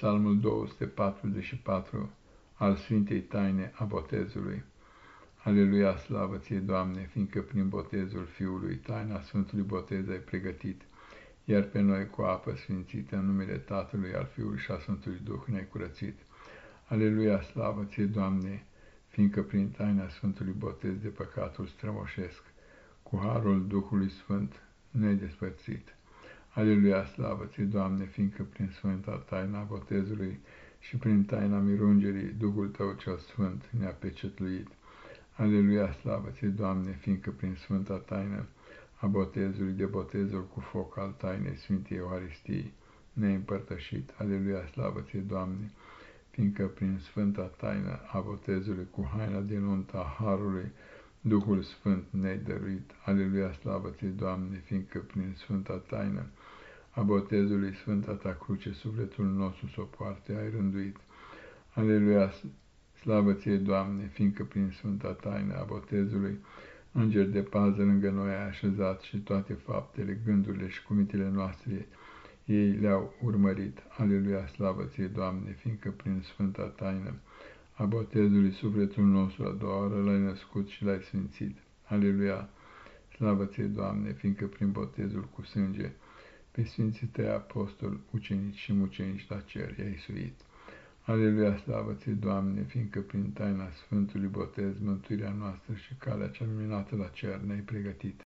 Psalmul 244 al Sfintei Taine a Botezului. Aleluia, slavă ție, Doamne, fiindcă prin botezul Fiului taina Sfântului Botez ai pregătit, iar pe noi cu apă sfințită în numele Tatălui, al Fiului și a Sfântului Duh ne-ai curățit. Aleluia, slavă ție, Doamne, fiindcă prin taina Sfântului Botez de păcatul strămoșesc, cu harul Duhului Sfânt ne-ai despărțit. Aleluia, slavă ție, Doamne, fiindcă prin sfânta taina botezului și prin taina mirungerii Duhul Tău cel Sfânt ne-a pecetluit. Aleluia, slavă ție, Doamne, fiindcă prin sfânta taină a botezului de botezul cu foc al tainei Sfintei Euharistii ne-ai împărtășit. Aleluia, slavă ție, Doamne, fiindcă prin sfânta taină a botezului cu haina de nuntă a Harului Duhul Sfânt ne-ai dăruit. Aleluia, slavă ție, Doamne, fiindcă prin sfânta taină a botezului Sfânta ta cruce, sufletul nostru s-o poarte, ai rânduit. Aleluia, slavă ție, Doamne, fiindcă prin Sfânta taină a botezului, înger de pază lângă noi ai așezat și toate faptele, gândurile și cuvintele noastre ei le-au urmărit. Aleluia, slavă ție, Doamne, fiindcă prin Sfânta taină a botezului sufletul nostru a doua oră l-ai născut și l-ai sfințit. Aleluia, slavă ție, Doamne, fiindcă prin botezul cu sânge pe Sfinții Tăi Apostol, ucenici și mucenici la cer i-ai suit. Aleluia, slavă ție, Doamne, fiindcă prin taina Sfântului Botez, mântuirea noastră și calea cea minunată la cer ne-ai pregătit.